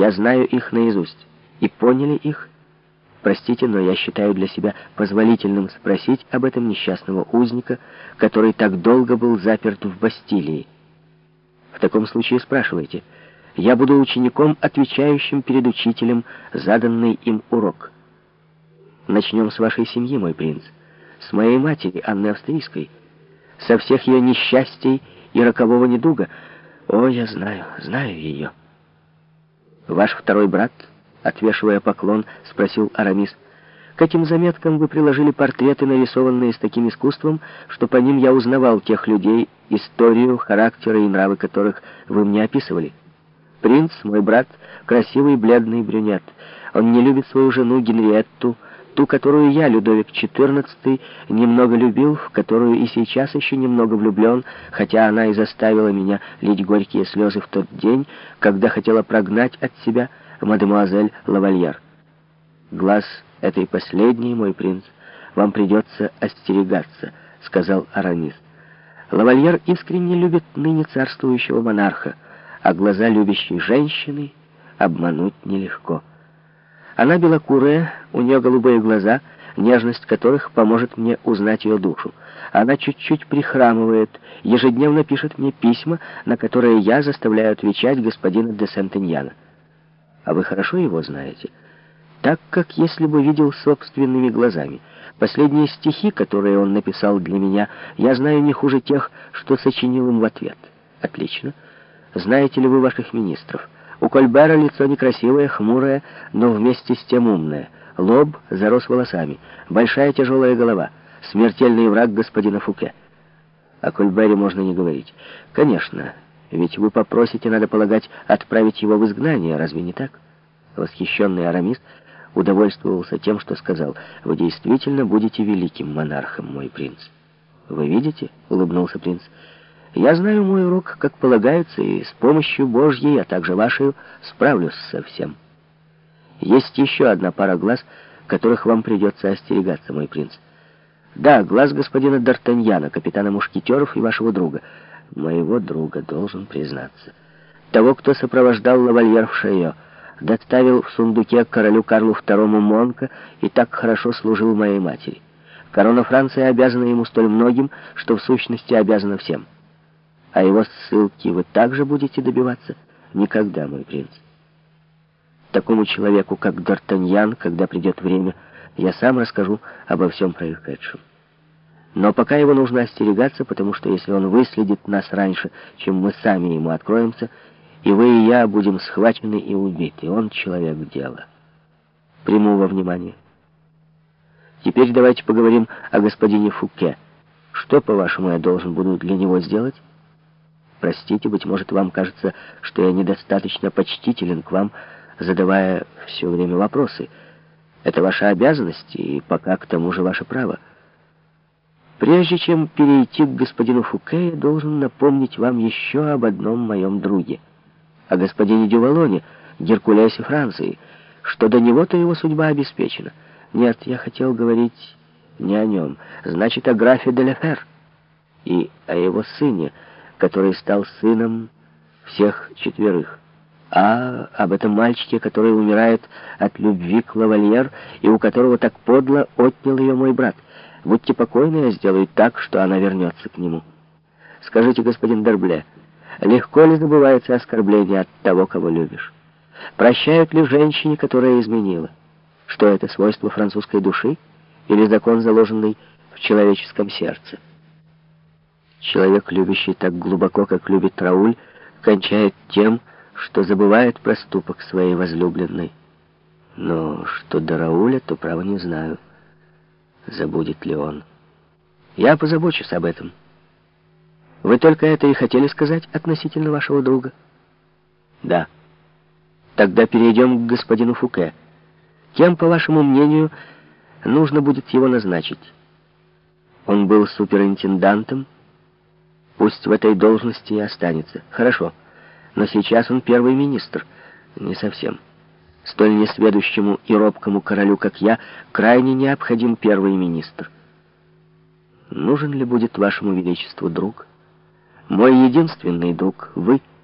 Я знаю их наизусть. И поняли их? Простите, но я считаю для себя позволительным спросить об этом несчастного узника, который так долго был заперт в Бастилии. В таком случае спрашивайте. Я буду учеником, отвечающим перед учителем заданный им урок. Начнем с вашей семьи, мой принц. С моей матери, Анны Австрийской. Со всех ее несчастий и рокового недуга. О, я знаю, знаю ее. Ваш второй брат, отвешивая поклон, спросил Арамис, каким заметкам вы приложили портреты, нарисованные с таким искусством, что по ним я узнавал тех людей, историю, характеры и нравы которых вы мне описывали? Принц, мой брат, красивый бледный брюнет. Он не любит свою жену Генриетту, ту, которую я, Людовик XIV, немного любил, в которую и сейчас еще немного влюблен, хотя она и заставила меня лить горькие слезы в тот день, когда хотела прогнать от себя мадемуазель Лавальер. Глаз этой последней, мой принц, вам придется остерегаться, сказал Арамис. Лавальер искренне любит ныне царствующего монарха, а глаза любящей женщины обмануть нелегко. Она белокурая, у нее голубые глаза, нежность которых поможет мне узнать ее душу. Она чуть-чуть прихрамывает, ежедневно пишет мне письма, на которые я заставляю отвечать господина де Сентеньяна. А вы хорошо его знаете? Так, как если бы видел собственными глазами. Последние стихи, которые он написал для меня, я знаю не хуже тех, что сочинил им в ответ. Отлично. Знаете ли вы ваших министров? У Кольбера лицо некрасивое, хмурое, но вместе с тем умное. Лоб зарос волосами, большая тяжелая голова, смертельный враг господина Фуке. О Кольбере можно не говорить. Конечно, ведь вы попросите, надо полагать, отправить его в изгнание, разве не так? Восхищенный Арамис удовольствовался тем, что сказал, «Вы действительно будете великим монархом, мой принц». «Вы видите?» — улыбнулся принц. Я знаю мой урок, как полагается, и с помощью Божьей, а также вашей, справлюсь со всем. Есть еще одна пара глаз, которых вам придется остерегаться, мой принц. Да, глаз господина Д'Артаньяна, капитана мушкетеров и вашего друга. Моего друга, должен признаться. Того, кто сопровождал лавальер в Шейо, доставил в сундуке королю Карлу II Монка и так хорошо служил моей матери. Корона Франции обязана ему столь многим, что в сущности обязана всем. А его ссылки вы также будете добиваться? Никогда, мой принц. Такому человеку, как Д'Артаньян, когда придет время, я сам расскажу обо всем происшедшем. Но пока его нужно остерегаться, потому что если он выследит нас раньше, чем мы сами ему откроемся, и вы, и я будем схвачены и убиты. Он человек дела. Приму во внимание. Теперь давайте поговорим о господине Фуке. Что, по-вашему, я должен буду для него сделать? Простите, быть может, вам кажется, что я недостаточно почтителен к вам, задавая все время вопросы. Это ваша обязанность, и пока к тому же ваше право. Прежде чем перейти к господину Фуке, я должен напомнить вам еще об одном моем друге. О господине Дювалоне, Геркулесе Франции, что до него-то его судьба обеспечена. Нет, я хотел говорить не о нем, значит, о графе де Лефер и о его сыне, который стал сыном всех четверых. А об этом мальчике, который умирает от любви к лавальер, и у которого так подло отнял ее мой брат. Будьте покойны, я сделаю так, что она вернется к нему. Скажите, господин Дербле, легко ли забывается оскорбление от того, кого любишь? Прощают ли женщине, которая изменила? Что это, свойство французской души или закон, заложенный в человеческом сердце? Человек, любящий так глубоко, как любит Рауль, кончает тем, что забывает проступок своей возлюбленной. Но что до Рауля, то право не знаю, забудет ли он. Я позабочусь об этом. Вы только это и хотели сказать относительно вашего друга? Да. Тогда перейдем к господину Фуке. Кем, по вашему мнению, нужно будет его назначить? Он был суперинтендантом, Пусть в этой должности и останется. Хорошо. Но сейчас он первый министр. Не совсем. Столь несведущему и робкому королю, как я, крайне необходим первый министр. Нужен ли будет вашему величеству друг? Мой единственный друг — вы —